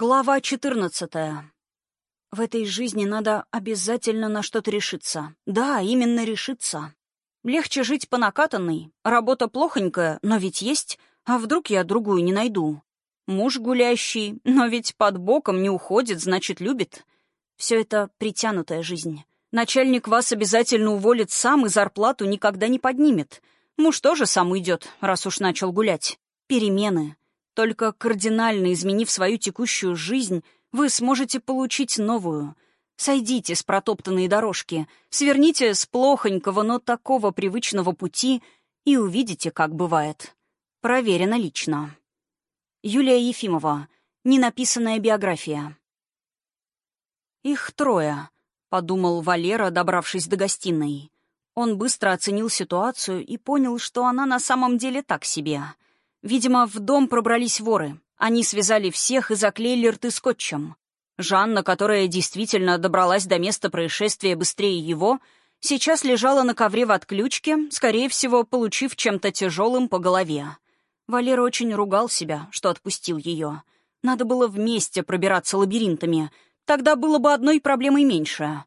Глава 14. В этой жизни надо обязательно на что-то решиться. Да, именно решиться. Легче жить по накатанной. Работа плохонькая, но ведь есть. А вдруг я другую не найду? Муж гулящий, но ведь под боком не уходит, значит, любит. Все это притянутая жизнь. Начальник вас обязательно уволит сам и зарплату никогда не поднимет. Муж тоже сам уйдет, раз уж начал гулять. Перемены. Только кардинально изменив свою текущую жизнь, вы сможете получить новую. Сойдите с протоптанной дорожки, сверните с плохонького, но такого привычного пути и увидите, как бывает. Проверено лично. Юлия Ефимова. Ненаписанная биография. «Их трое», — подумал Валера, добравшись до гостиной. Он быстро оценил ситуацию и понял, что она на самом деле так себе — Видимо, в дом пробрались воры. Они связали всех и заклеили рты скотчем. Жанна, которая действительно добралась до места происшествия быстрее его, сейчас лежала на ковре в отключке, скорее всего, получив чем-то тяжелым по голове. Валера очень ругал себя, что отпустил ее. Надо было вместе пробираться лабиринтами, тогда было бы одной проблемой меньше.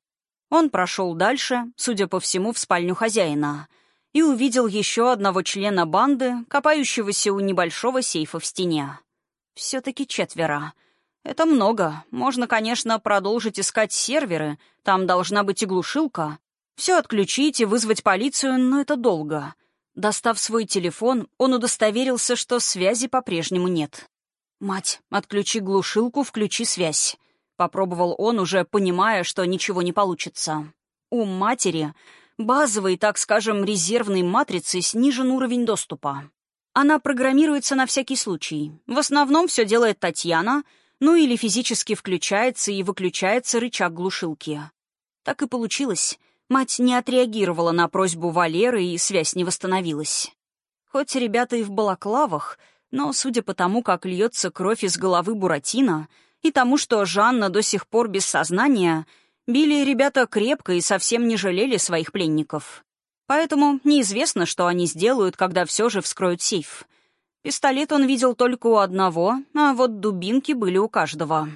Он прошел дальше, судя по всему, в спальню хозяина — и увидел еще одного члена банды, копающегося у небольшого сейфа в стене. Все-таки четверо. Это много. Можно, конечно, продолжить искать серверы, там должна быть и глушилка. Все отключить и вызвать полицию, но это долго. Достав свой телефон, он удостоверился, что связи по-прежнему нет. «Мать, отключи глушилку, включи связь», — попробовал он, уже понимая, что ничего не получится. У матери Базовой, так скажем, резервной матрицы снижен уровень доступа. Она программируется на всякий случай. В основном все делает Татьяна, ну или физически включается и выключается рычаг глушилки. Так и получилось. Мать не отреагировала на просьбу Валеры, и связь не восстановилась. Хоть ребята и в балаклавах, но, судя по тому, как льется кровь из головы Буратино, и тому, что Жанна до сих пор без сознания — Били ребята крепко и совсем не жалели своих пленников. Поэтому неизвестно, что они сделают, когда все же вскроют сейф. Пистолет он видел только у одного, а вот дубинки были у каждого.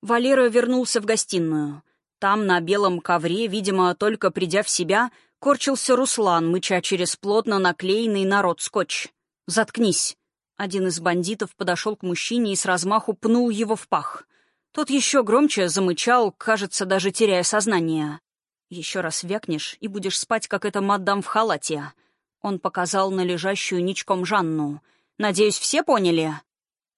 Валера вернулся в гостиную. Там, на белом ковре, видимо, только придя в себя, корчился Руслан, мыча через плотно наклеенный народ скотч. «Заткнись!» Один из бандитов подошел к мужчине и с размаху пнул его в пах. Тот еще громче замычал, кажется, даже теряя сознание. «Еще раз вякнешь, и будешь спать, как эта мадам в халате». Он показал на лежащую ничком Жанну. «Надеюсь, все поняли?»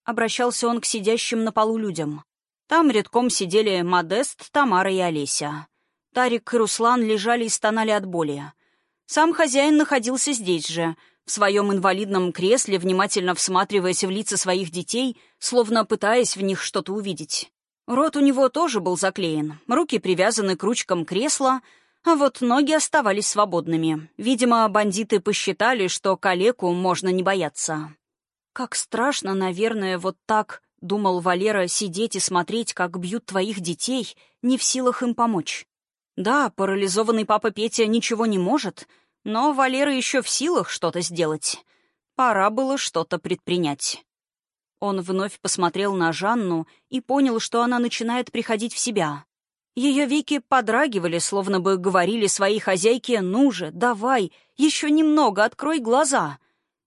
Обращался он к сидящим на полу людям. Там редком сидели Модест, Тамара и Олеся. Тарик и Руслан лежали и стонали от боли. Сам хозяин находился здесь же, в своем инвалидном кресле, внимательно всматриваясь в лица своих детей, словно пытаясь в них что-то увидеть. Рот у него тоже был заклеен, руки привязаны к ручкам кресла, а вот ноги оставались свободными. Видимо, бандиты посчитали, что калеку можно не бояться. «Как страшно, наверное, вот так», — думал Валера, — «сидеть и смотреть, как бьют твоих детей, не в силах им помочь». Да, парализованный папа Петя ничего не может, но Валера еще в силах что-то сделать. Пора было что-то предпринять. Он вновь посмотрел на Жанну и понял, что она начинает приходить в себя. Ее веки подрагивали, словно бы говорили своей хозяйке «Ну же, давай, еще немного, открой глаза».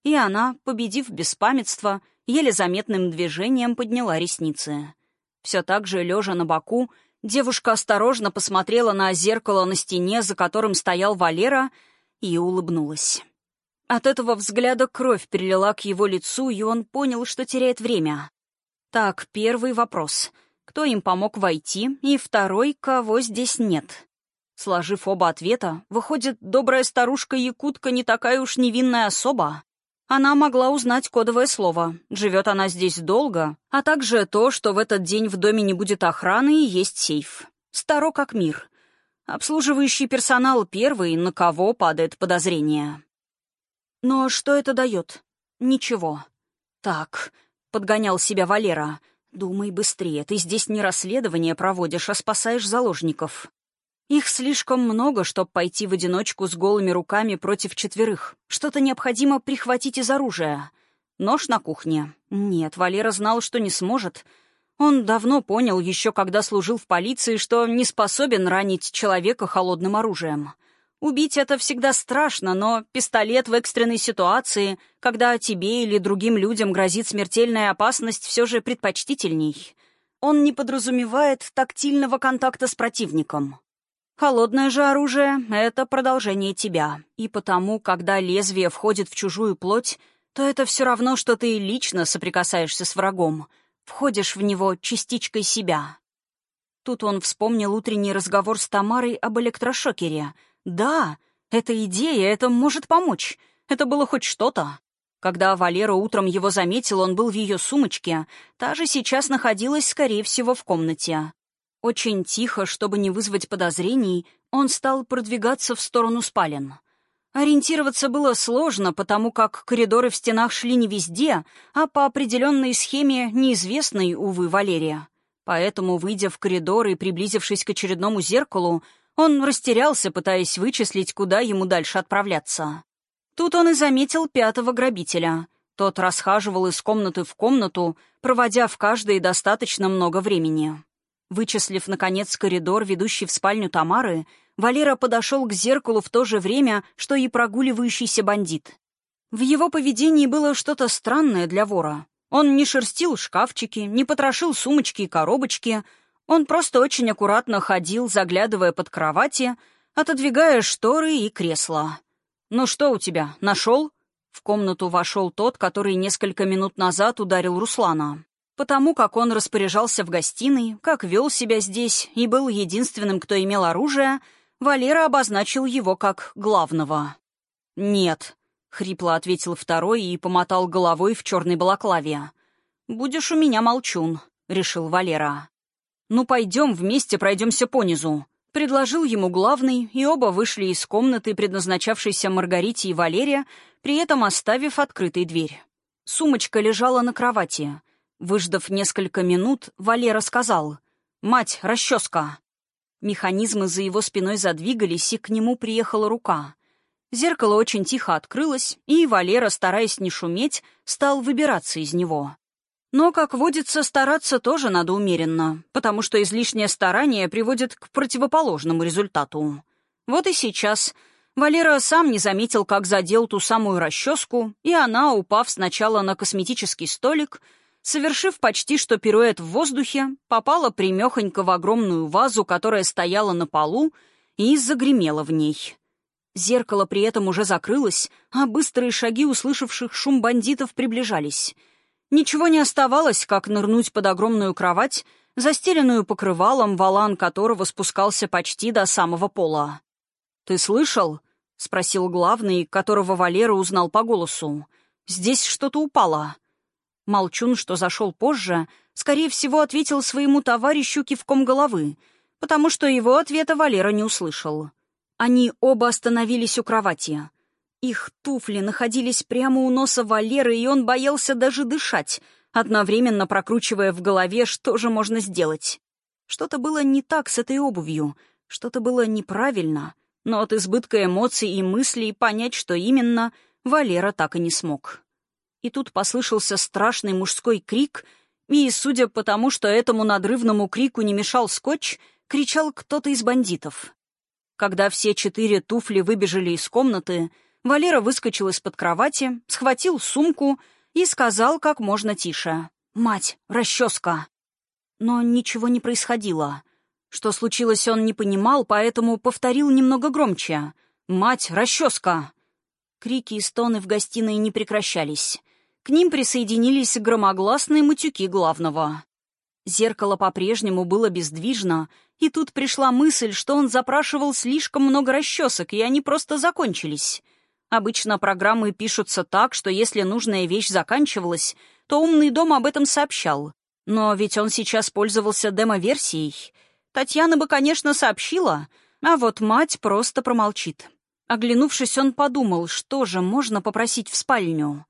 И она, победив беспамятство, еле заметным движением подняла ресницы. Все так же, лежа на боку, девушка осторожно посмотрела на зеркало на стене, за которым стоял Валера, и улыбнулась. От этого взгляда кровь перелила к его лицу, и он понял, что теряет время. Так, первый вопрос. Кто им помог войти? И второй, кого здесь нет? Сложив оба ответа, выходит, добрая старушка-якутка не такая уж невинная особа. Она могла узнать кодовое слово. Живет она здесь долго, а также то, что в этот день в доме не будет охраны и есть сейф. Старо как мир. Обслуживающий персонал первый, на кого падает подозрение. Но что это дает? Ничего. Так, подгонял себя Валера. Думай быстрее, ты здесь не расследование проводишь, а спасаешь заложников. Их слишком много, чтобы пойти в одиночку с голыми руками против четверых. Что-то необходимо прихватить из оружия. Нож на кухне. Нет, Валера знал, что не сможет. Он давно понял, еще когда служил в полиции, что не способен ранить человека холодным оружием. Убить это всегда страшно, но пистолет в экстренной ситуации, когда тебе или другим людям грозит смертельная опасность, все же предпочтительней. Он не подразумевает тактильного контакта с противником. Холодное же оружие — это продолжение тебя, и потому, когда лезвие входит в чужую плоть, то это все равно, что ты лично соприкасаешься с врагом, входишь в него частичкой себя. Тут он вспомнил утренний разговор с Тамарой об электрошокере — да, эта идея, это может помочь. Это было хоть что-то. Когда Валера утром его заметил, он был в ее сумочке. Та же сейчас находилась, скорее всего, в комнате. Очень тихо, чтобы не вызвать подозрений, он стал продвигаться в сторону спален. Ориентироваться было сложно, потому как коридоры в стенах шли не везде, а по определенной схеме, неизвестной, увы, Валерия. Поэтому, выйдя в коридор и приблизившись к очередному зеркалу, он растерялся, пытаясь вычислить, куда ему дальше отправляться. Тут он и заметил пятого грабителя. Тот расхаживал из комнаты в комнату, проводя в каждой достаточно много времени. Вычислив, наконец, коридор, ведущий в спальню Тамары, Валера подошел к зеркалу в то же время, что и прогуливающийся бандит. В его поведении было что-то странное для вора. Он не шерстил шкафчики, не потрошил сумочки и коробочки, он просто очень аккуратно ходил, заглядывая под кровати, отодвигая шторы и кресла. «Ну что у тебя, нашел?» В комнату вошел тот, который несколько минут назад ударил Руслана. Потому как он распоряжался в гостиной, как вел себя здесь и был единственным, кто имел оружие, Валера обозначил его как главного. «Нет», — хрипло ответил второй и помотал головой в черной балаклаве. «Будешь у меня молчун», — решил Валера. «Ну, пойдем вместе пройдемся понизу», — предложил ему главный, и оба вышли из комнаты, предназначавшейся Маргарите и Валерия, при этом оставив открытой дверь. Сумочка лежала на кровати. Выждав несколько минут, Валера сказал «Мать, расческа!». Механизмы за его спиной задвигались, и к нему приехала рука. Зеркало очень тихо открылось, и Валера, стараясь не шуметь, стал выбираться из него. Но, как водится, стараться тоже надо умеренно, потому что излишнее старание приводит к противоположному результату. Вот и сейчас Валера сам не заметил, как задел ту самую расческу, и она, упав сначала на косметический столик, совершив почти что пируэт в воздухе, попала примехонько в огромную вазу, которая стояла на полу, и загремела в ней. Зеркало при этом уже закрылось, а быстрые шаги услышавших шум бандитов приближались — Ничего не оставалось, как нырнуть под огромную кровать, застеленную покрывалом, валан которого спускался почти до самого пола. «Ты слышал?» — спросил главный, которого Валера узнал по голосу. «Здесь что-то упало». Молчун, что зашел позже, скорее всего, ответил своему товарищу кивком головы, потому что его ответа Валера не услышал. Они оба остановились у кровати. Их туфли находились прямо у носа Валеры, и он боялся даже дышать, одновременно прокручивая в голове, что же можно сделать. Что-то было не так с этой обувью, что-то было неправильно, но от избытка эмоций и мыслей понять, что именно, Валера так и не смог. И тут послышался страшный мужской крик, и, судя по тому, что этому надрывному крику не мешал скотч, кричал кто-то из бандитов. Когда все четыре туфли выбежали из комнаты, Валера выскочил из-под кровати, схватил сумку и сказал как можно тише. «Мать, расческа!» Но ничего не происходило. Что случилось, он не понимал, поэтому повторил немного громче. «Мать, расческа!» Крики и стоны в гостиной не прекращались. К ним присоединились громогласные матюки главного. Зеркало по-прежнему было бездвижно, и тут пришла мысль, что он запрашивал слишком много расчесок, и они просто закончились. Обычно программы пишутся так, что если нужная вещь заканчивалась, то умный дом об этом сообщал. Но ведь он сейчас пользовался демо-версией. Татьяна бы, конечно, сообщила, а вот мать просто промолчит. Оглянувшись, он подумал, что же можно попросить в спальню.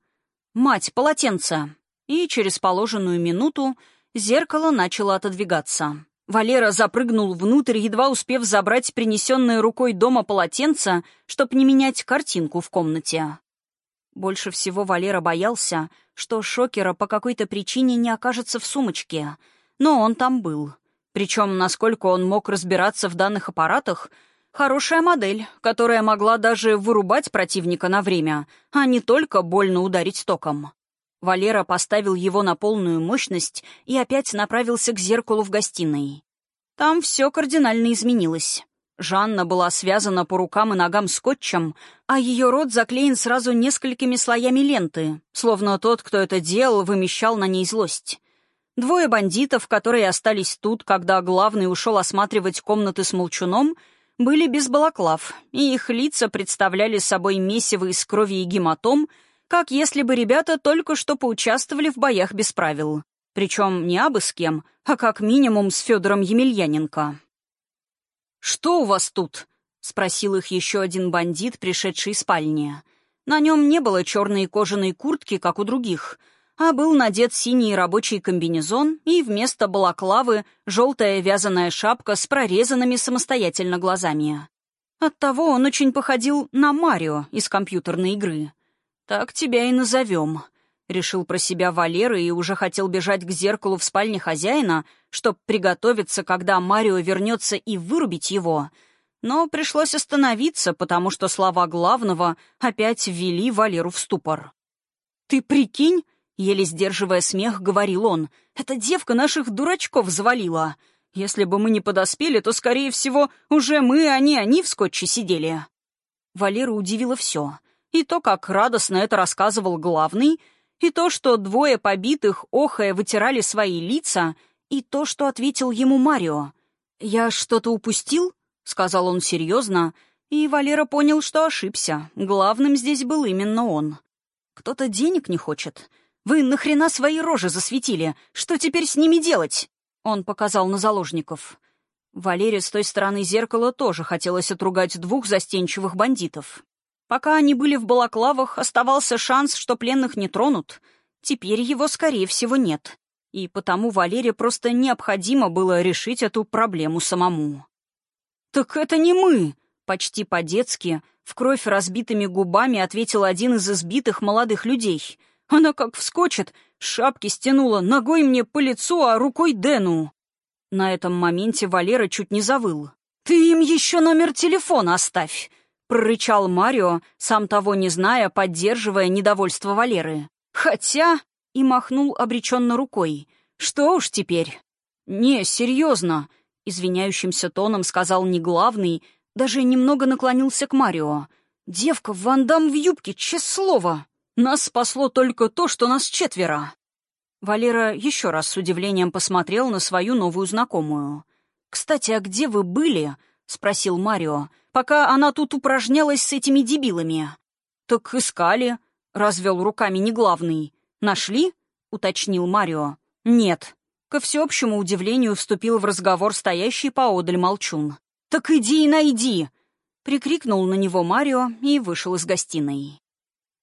«Мать, полотенце!» И через положенную минуту зеркало начало отодвигаться. Валера запрыгнул внутрь, едва успев забрать принесенное рукой дома полотенце, чтобы не менять картинку в комнате. Больше всего Валера боялся, что шокера по какой-то причине не окажется в сумочке. но он там был. Причем, насколько он мог разбираться в данных аппаратах, хорошая модель, которая могла даже вырубать противника на время, а не только больно ударить током. Валера поставил его на полную мощность и опять направился к зеркалу в гостиной. Там все кардинально изменилось. Жанна была связана по рукам и ногам скотчем, а ее рот заклеен сразу несколькими слоями ленты, словно тот, кто это делал, вымещал на ней злость. Двое бандитов, которые остались тут, когда главный ушел осматривать комнаты с молчуном, были без балаклав, и их лица представляли собой месиво из крови и гематом, как если бы ребята только что поучаствовали в боях без правил. Причем не абы с кем, а как минимум с Федором Емельяненко. «Что у вас тут?» — спросил их еще один бандит, пришедший из спальни. На нем не было черной кожаной куртки, как у других, а был надет синий рабочий комбинезон и вместо балаклавы желтая вязаная шапка с прорезанными самостоятельно глазами. Оттого он очень походил на Марио из компьютерной игры. «Так тебя и назовем», Решил про себя Валера и уже хотел бежать к зеркалу в спальне хозяина, чтобы приготовиться, когда Марио вернется и вырубить его. Но пришлось остановиться, потому что слова главного опять ввели Валеру в ступор. «Ты прикинь?» — еле сдерживая смех, говорил он. «Эта девка наших дурачков завалила. Если бы мы не подоспели, то, скорее всего, уже мы, а не они в скотче сидели». Валеру удивило все. И то, как радостно это рассказывал главный — и то, что двое побитых, охая, вытирали свои лица, и то, что ответил ему Марио. «Я что-то упустил?» — сказал он серьезно, и Валера понял, что ошибся. Главным здесь был именно он. «Кто-то денег не хочет. Вы нахрена свои рожи засветили? Что теперь с ними делать?» Он показал на заложников. Валере с той стороны зеркала тоже хотелось отругать двух застенчивых бандитов. Пока они были в балаклавах, оставался шанс, что пленных не тронут. Теперь его, скорее всего, нет. И потому Валере просто необходимо было решить эту проблему самому. «Так это не мы!» — почти по-детски, в кровь разбитыми губами ответил один из избитых молодых людей. Она как вскочит, шапки стянула, ногой мне по лицу, а рукой Дэну. На этом моменте Валера чуть не завыл. «Ты им еще номер телефона оставь!» Прорычал Марио, сам того не зная, поддерживая недовольство Валеры. «Хотя...» — и махнул обреченно рукой. «Что уж теперь?» «Не, серьезно», — извиняющимся тоном сказал неглавный, даже немного наклонился к Марио. «Девка, Вандам в юбке, честное слово! Нас спасло только то, что нас четверо!» Валера еще раз с удивлением посмотрел на свою новую знакомую. «Кстати, а где вы были?» — спросил Марио пока она тут упражнялась с этими дебилами. «Так искали», — развел руками неглавный. «Нашли?» — уточнил Марио. «Нет». Ко всеобщему удивлению вступил в разговор стоящий поодаль молчун. «Так иди и найди!» — прикрикнул на него Марио и вышел из гостиной.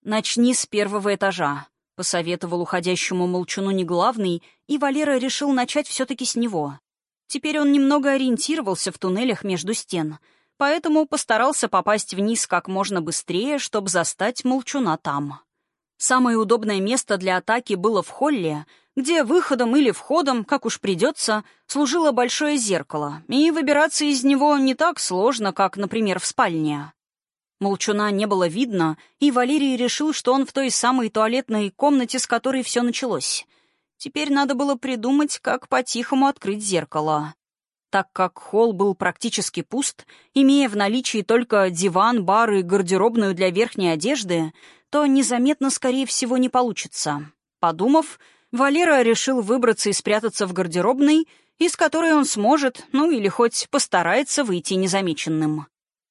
«Начни с первого этажа», — посоветовал уходящему молчуну неглавный, и Валера решил начать все-таки с него. Теперь он немного ориентировался в туннелях между стен — поэтому постарался попасть вниз как можно быстрее, чтобы застать молчуна там. Самое удобное место для атаки было в холле, где выходом или входом, как уж придется, служило большое зеркало, и выбираться из него не так сложно, как, например, в спальне. Молчуна не было видно, и Валерий решил, что он в той самой туалетной комнате, с которой все началось. Теперь надо было придумать, как по-тихому открыть зеркало. Так как холл был практически пуст, имея в наличии только диван, бар и гардеробную для верхней одежды, то незаметно, скорее всего, не получится. Подумав, Валера решил выбраться и спрятаться в гардеробной, из которой он сможет, ну или хоть постарается выйти незамеченным.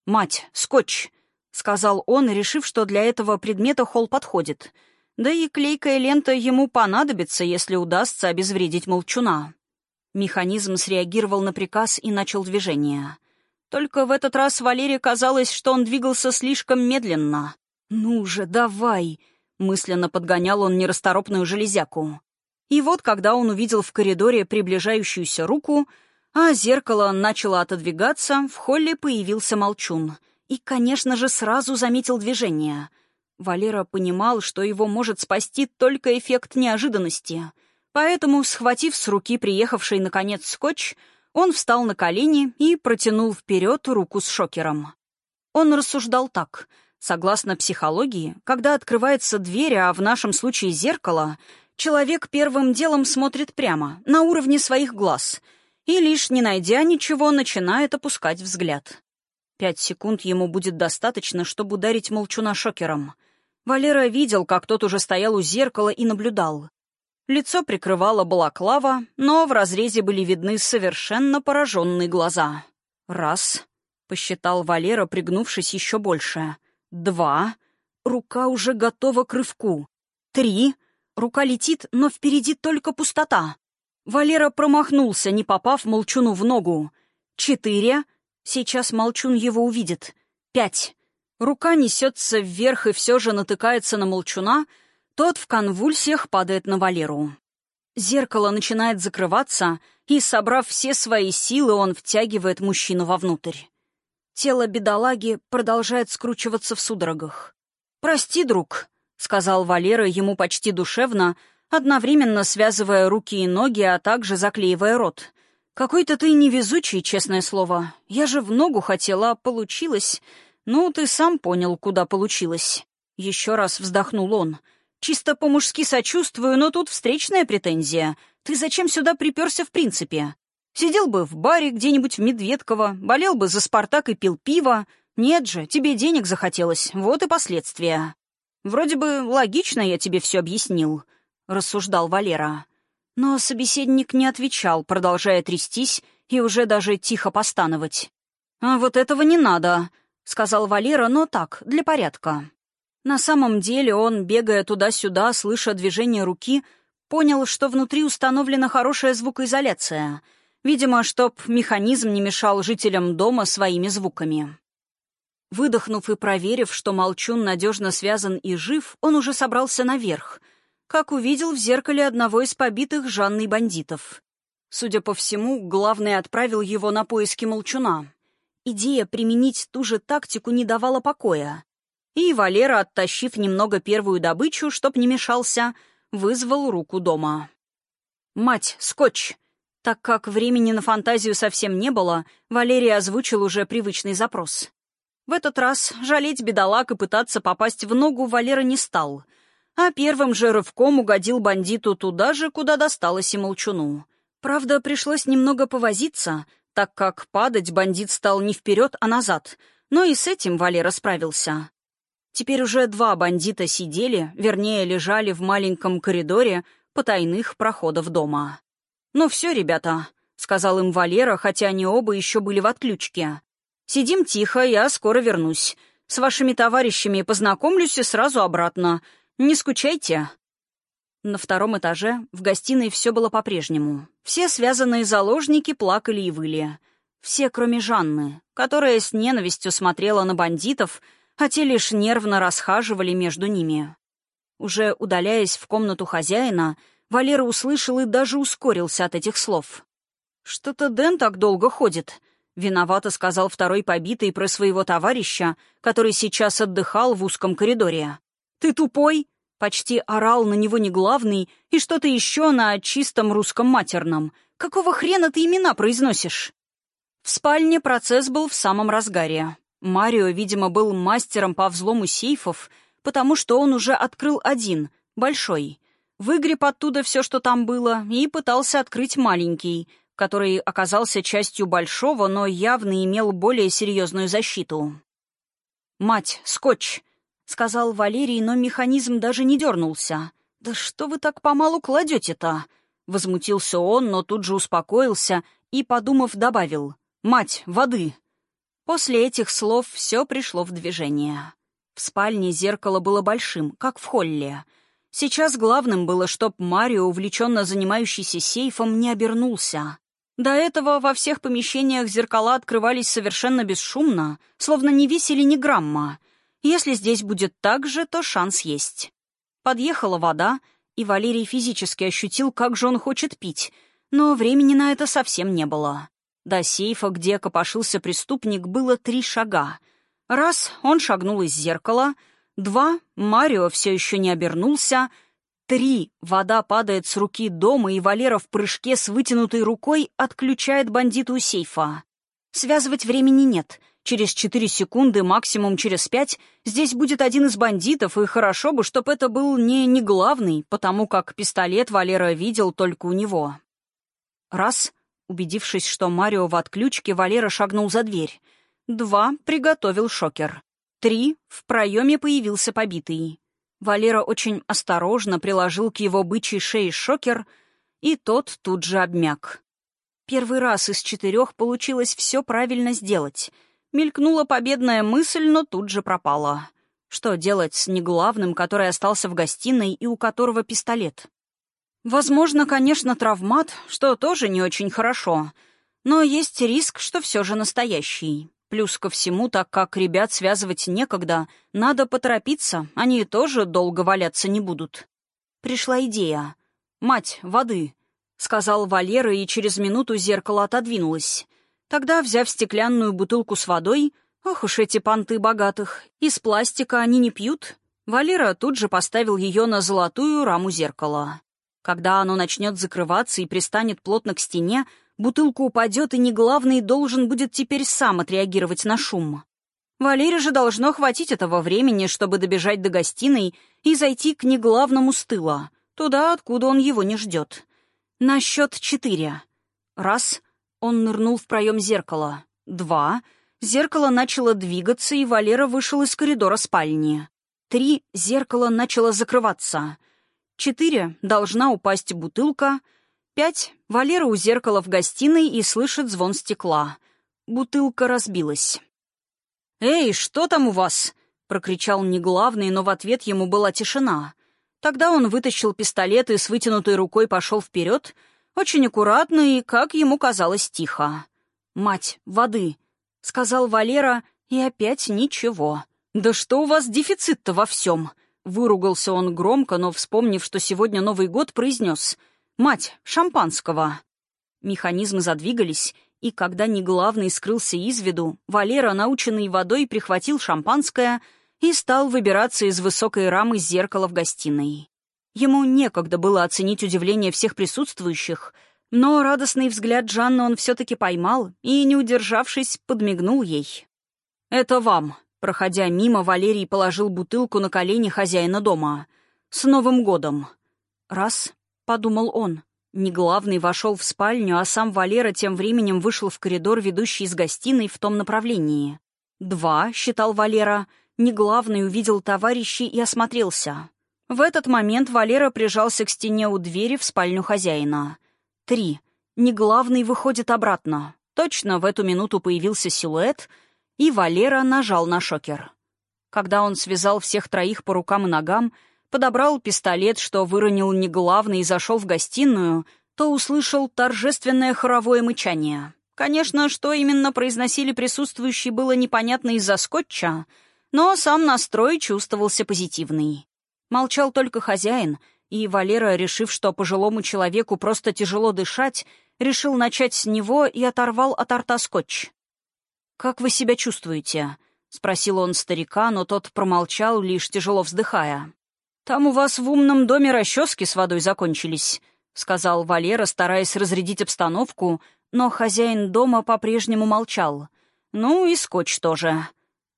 «Мать, скотч!» — сказал он, решив, что для этого предмета холл подходит. Да и клейкая лента ему понадобится, если удастся обезвредить молчуна. Механизм среагировал на приказ и начал движение. Только в этот раз Валере казалось, что он двигался слишком медленно. «Ну же, давай!» — мысленно подгонял он нерасторопную железяку. И вот, когда он увидел в коридоре приближающуюся руку, а зеркало начало отодвигаться, в холле появился молчун. И, конечно же, сразу заметил движение. Валера понимал, что его может спасти только эффект неожиданности — Поэтому, схватив с руки приехавший, наконец, скотч, он встал на колени и протянул вперед руку с шокером. Он рассуждал так. Согласно психологии, когда открывается дверь, а в нашем случае зеркало, человек первым делом смотрит прямо, на уровне своих глаз, и лишь не найдя ничего, начинает опускать взгляд. Пять секунд ему будет достаточно, чтобы ударить молчуна шокером. Валера видел, как тот уже стоял у зеркала и наблюдал. Лицо прикрывало балаклава, но в разрезе были видны совершенно пораженные глаза. «Раз», — посчитал Валера, пригнувшись еще больше. «Два». Рука уже готова к рывку. «Три». Рука летит, но впереди только пустота. Валера промахнулся, не попав молчуну в ногу. «Четыре». Сейчас молчун его увидит. «Пять». Рука несется вверх и все же натыкается на молчуна — тот в конвульсиях падает на Валеру. Зеркало начинает закрываться, и, собрав все свои силы, он втягивает мужчину вовнутрь. Тело бедолаги продолжает скручиваться в судорогах. «Прости, друг», — сказал Валера ему почти душевно, одновременно связывая руки и ноги, а также заклеивая рот. «Какой-то ты невезучий, честное слово. Я же в ногу хотела, а получилось. Ну, ты сам понял, куда получилось». Еще раз вздохнул он — Чисто по-мужски сочувствую, но тут встречная претензия. Ты зачем сюда приперся в принципе? Сидел бы в баре где-нибудь в Медведково, болел бы за «Спартак» и пил пиво. Нет же, тебе денег захотелось, вот и последствия. Вроде бы логично я тебе все объяснил, — рассуждал Валера. Но собеседник не отвечал, продолжая трястись и уже даже тихо постановать. «А вот этого не надо», — сказал Валера, но так, для порядка. На самом деле он, бегая туда-сюда, слыша движение руки, понял, что внутри установлена хорошая звукоизоляция. Видимо, чтоб механизм не мешал жителям дома своими звуками. Выдохнув и проверив, что молчун надежно связан и жив, он уже собрался наверх, как увидел в зеркале одного из побитых Жанной бандитов. Судя по всему, главный отправил его на поиски молчуна. Идея применить ту же тактику не давала покоя. И Валера, оттащив немного первую добычу, чтоб не мешался, вызвал руку дома. «Мать, скотч!» Так как времени на фантазию совсем не было, Валерий озвучил уже привычный запрос. В этот раз жалеть бедолаг и пытаться попасть в ногу Валера не стал, а первым же рывком угодил бандиту туда же, куда досталось и молчуну. Правда, пришлось немного повозиться, так как падать бандит стал не вперед, а назад, но и с этим Валера справился. Теперь уже два бандита сидели, вернее, лежали в маленьком коридоре потайных проходов дома. «Ну все, ребята», — сказал им Валера, хотя они оба еще были в отключке. «Сидим тихо, я скоро вернусь. С вашими товарищами познакомлюсь и сразу обратно. Не скучайте». На втором этаже в гостиной все было по-прежнему. Все связанные заложники плакали и выли. Все, кроме Жанны, которая с ненавистью смотрела на бандитов — а те лишь нервно расхаживали между ними. Уже удаляясь в комнату хозяина, Валера услышал и даже ускорился от этих слов. «Что-то Дэн так долго ходит», — виновато сказал второй побитый про своего товарища, который сейчас отдыхал в узком коридоре. «Ты тупой?» — почти орал на него не главный и что-то еще на чистом русском матерном. «Какого хрена ты имена произносишь?» В спальне процесс был в самом разгаре. Марио, видимо, был мастером по взлому сейфов, потому что он уже открыл один, большой. Выгреб оттуда все, что там было, и пытался открыть маленький, который оказался частью большого, но явно имел более серьезную защиту. «Мать, скотч!» — сказал Валерий, но механизм даже не дернулся. «Да что вы так помалу кладете-то?» Возмутился он, но тут же успокоился и, подумав, добавил. «Мать, воды!» После этих слов все пришло в движение. В спальне зеркало было большим, как в холле. Сейчас главным было, чтоб Марио, увлеченно занимающийся сейфом, не обернулся. До этого во всех помещениях зеркала открывались совершенно бесшумно, словно не висели ни грамма. Если здесь будет так же, то шанс есть. Подъехала вода, и Валерий физически ощутил, как же он хочет пить, но времени на это совсем не было. До сейфа, где копошился преступник, было три шага. Раз — он шагнул из зеркала. Два — Марио все еще не обернулся. Три. Вода падает с руки дома, и Валера в прыжке с вытянутой рукой отключает бандита у сейфа. Связывать времени нет. Через четыре секунды, максимум через пять, здесь будет один из бандитов, и хорошо бы, чтобы это был не, не главный, потому как пистолет Валера видел только у него. Раз. Убедившись, что Марио в отключке, Валера шагнул за дверь. Два. Приготовил шокер. Три. В проеме появился побитый. Валера очень осторожно приложил к его бычьей шее шокер, и тот тут же обмяк. Первый раз из четырех получилось все правильно сделать. Мелькнула победная мысль, но тут же пропала. Что делать с неглавным, который остался в гостиной и у которого пистолет? Возможно, конечно, травмат, что тоже не очень хорошо, но есть риск, что все же настоящий. Плюс ко всему, так как ребят связывать некогда, надо поторопиться, они тоже долго валяться не будут. Пришла идея. «Мать, воды!» — сказал Валера, и через минуту зеркало отодвинулось. Тогда, взяв стеклянную бутылку с водой, ох уж эти понты богатых, из пластика они не пьют, Валера тут же поставил ее на золотую раму зеркала. Когда оно начнет закрываться и пристанет плотно к стене, Бутылка упадет, и неглавный должен будет теперь сам отреагировать на шум. Валере же должно хватить этого времени, чтобы добежать до гостиной и зайти к неглавному с тыла, туда, откуда он его не ждет. На счет четыре. Раз — он нырнул в проем зеркала. Два — зеркало начало двигаться, и Валера вышел из коридора спальни. Три — зеркало начало закрываться. Четыре — должна упасть бутылка — Пять. Валера у зеркала в гостиной и слышит звон стекла. Бутылка разбилась. «Эй, что там у вас?» — прокричал неглавный, но в ответ ему была тишина. Тогда он вытащил пистолет и с вытянутой рукой пошел вперед, очень аккуратно и, как ему казалось, тихо. «Мать, воды!» — сказал Валера, и опять ничего. «Да что у вас дефицит-то во всем?» Выругался он громко, но, вспомнив, что сегодня Новый год, произнес — «Мать, шампанского!» Механизмы задвигались, и когда неглавный скрылся из виду, Валера, наученный водой, прихватил шампанское и стал выбираться из высокой рамы зеркала в гостиной. Ему некогда было оценить удивление всех присутствующих, но радостный взгляд Жанны он все-таки поймал и, не удержавшись, подмигнул ей. «Это вам», — проходя мимо, Валерий положил бутылку на колени хозяина дома. «С Новым годом!» Раз, — подумал он. Неглавный вошел в спальню, а сам Валера тем временем вышел в коридор, ведущий из гостиной в том направлении. «Два», — считал Валера, — Неглавный увидел товарищей и осмотрелся. В этот момент Валера прижался к стене у двери в спальню хозяина. Три. Неглавный выходит обратно. Точно в эту минуту появился силуэт, и Валера нажал на шокер. Когда он связал всех троих по рукам и ногам, подобрал пистолет, что выронил неглавный и зашел в гостиную, то услышал торжественное хоровое мычание. Конечно, что именно произносили присутствующие, было непонятно из-за скотча, но сам настрой чувствовался позитивный. Молчал только хозяин, и Валера, решив, что пожилому человеку просто тяжело дышать, решил начать с него и оторвал от рта скотч. «Как вы себя чувствуете?» — спросил он старика, но тот промолчал, лишь тяжело вздыхая. «Там у вас в умном доме расчески с водой закончились», — сказал Валера, стараясь разрядить обстановку, но хозяин дома по-прежнему молчал. «Ну и скотч тоже».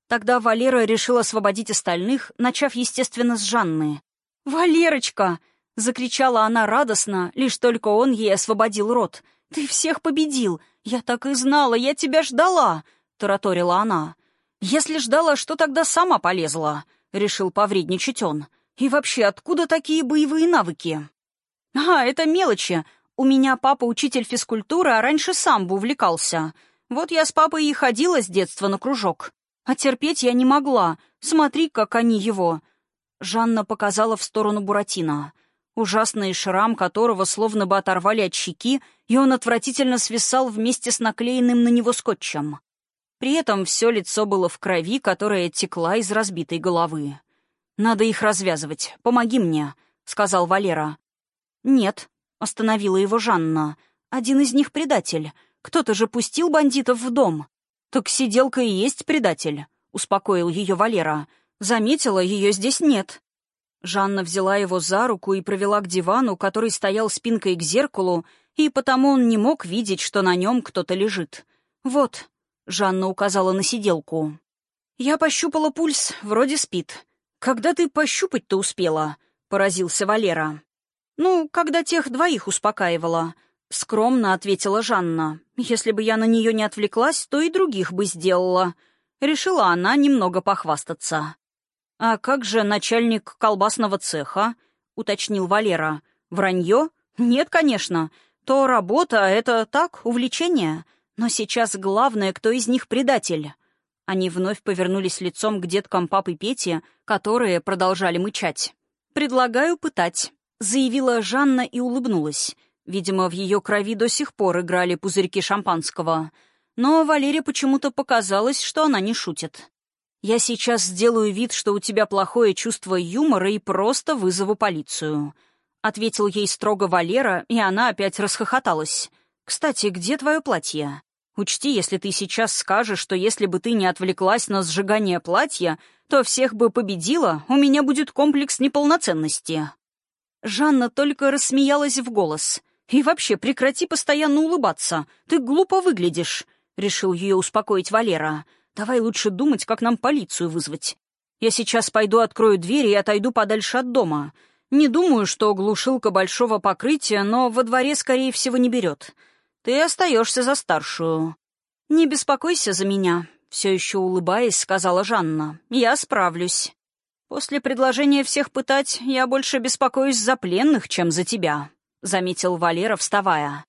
Тогда Валера решил освободить остальных, начав, естественно, с Жанны. «Валерочка!» — закричала она радостно, лишь только он ей освободил рот. «Ты всех победил! Я так и знала, я тебя ждала!» — тараторила она. «Если ждала, что тогда сама полезла?» — решил повредничать он. И вообще, откуда такие боевые навыки? А, это мелочи. У меня папа учитель физкультуры, а раньше сам бы увлекался. Вот я с папой и ходила с детства на кружок. А терпеть я не могла. Смотри, как они его. Жанна показала в сторону Буратино. Ужасный шрам которого словно бы оторвали от щеки, и он отвратительно свисал вместе с наклеенным на него скотчем. При этом все лицо было в крови, которая текла из разбитой головы. «Надо их развязывать. Помоги мне», — сказал Валера. «Нет», — остановила его Жанна. «Один из них предатель. Кто-то же пустил бандитов в дом». «Так сиделка и есть предатель», — успокоил ее Валера. «Заметила, ее здесь нет». Жанна взяла его за руку и провела к дивану, который стоял спинкой к зеркалу, и потому он не мог видеть, что на нем кто-то лежит. «Вот», — Жанна указала на сиделку. «Я пощупала пульс, вроде спит. Когда ты пощупать-то успела?» — поразился Валера. «Ну, когда тех двоих успокаивала», — скромно ответила Жанна. «Если бы я на нее не отвлеклась, то и других бы сделала». Решила она немного похвастаться. «А как же начальник колбасного цеха?» — уточнил Валера. «Вранье? Нет, конечно. То работа — это так, увлечение. Но сейчас главное, кто из них предатель». Они вновь повернулись лицом к деткам папы Пети, которые продолжали мычать. «Предлагаю пытать», — заявила Жанна и улыбнулась. Видимо, в ее крови до сих пор играли пузырьки шампанского. Но Валере почему-то показалось, что она не шутит. «Я сейчас сделаю вид, что у тебя плохое чувство юмора и просто вызову полицию», — ответил ей строго Валера, и она опять расхохоталась. «Кстати, где твое платье?» Учти, если ты сейчас скажешь, что если бы ты не отвлеклась на сжигание платья, то всех бы победила, у меня будет комплекс неполноценности». Жанна только рассмеялась в голос. «И вообще, прекрати постоянно улыбаться. Ты глупо выглядишь», — решил ее успокоить Валера. «Давай лучше думать, как нам полицию вызвать. Я сейчас пойду открою дверь и отойду подальше от дома. Не думаю, что глушилка большого покрытия, но во дворе, скорее всего, не берет. Ты остаешься за старшую. Не беспокойся за меня, все еще улыбаясь, сказала Жанна. Я справлюсь. После предложения всех пытать я больше беспокоюсь за пленных, чем за тебя, заметил Валера, вставая.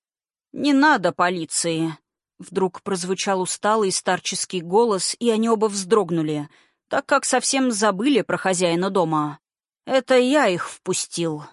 Не надо полиции. Вдруг прозвучал усталый старческий голос, и они оба вздрогнули, так как совсем забыли про хозяина дома. Это я их впустил.